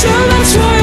sure that's why.